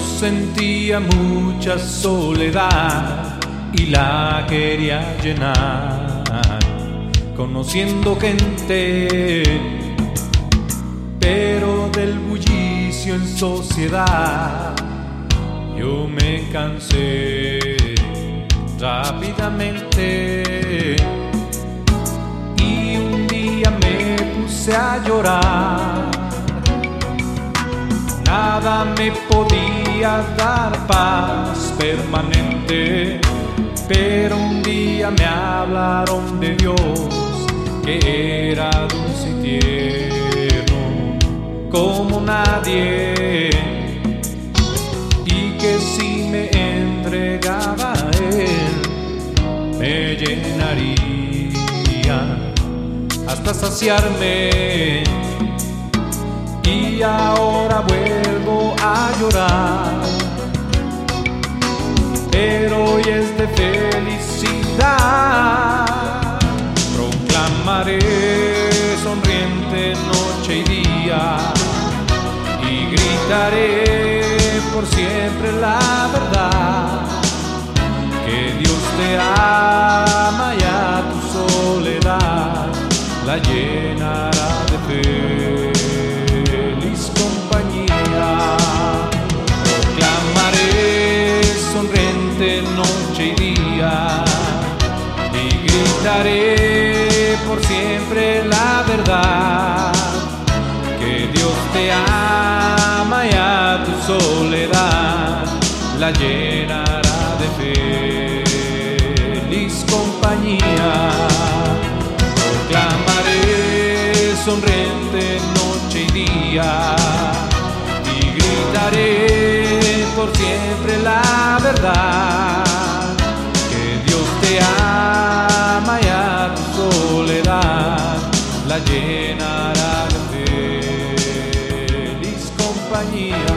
Sentía mucha soledad y la quería llenar, conociendo gente, pero del bullicio en sociedad yo me cansé rápidamente y un día me puse a llorar. Nada me podía dar paz permanente, pero un día me hablaron de Dios que era dulce y tierno como nadie y que si me entregaba a Él me llenaría hasta saciarme. Y ahora llorar. Pero hoy es de felicidad. Proclamaré sonriente noche y día. Y gritaré por siempre la verdad. Que Dios te ama y a tu soledad la llenará de feliz compañía. Gritaré por siempre la verdad que Dios te ama y a tu soledad la llenará de feliz compañía. Proclamaré sonriente noche y día y gritaré por siempre la verdad que Dios te ama companhia.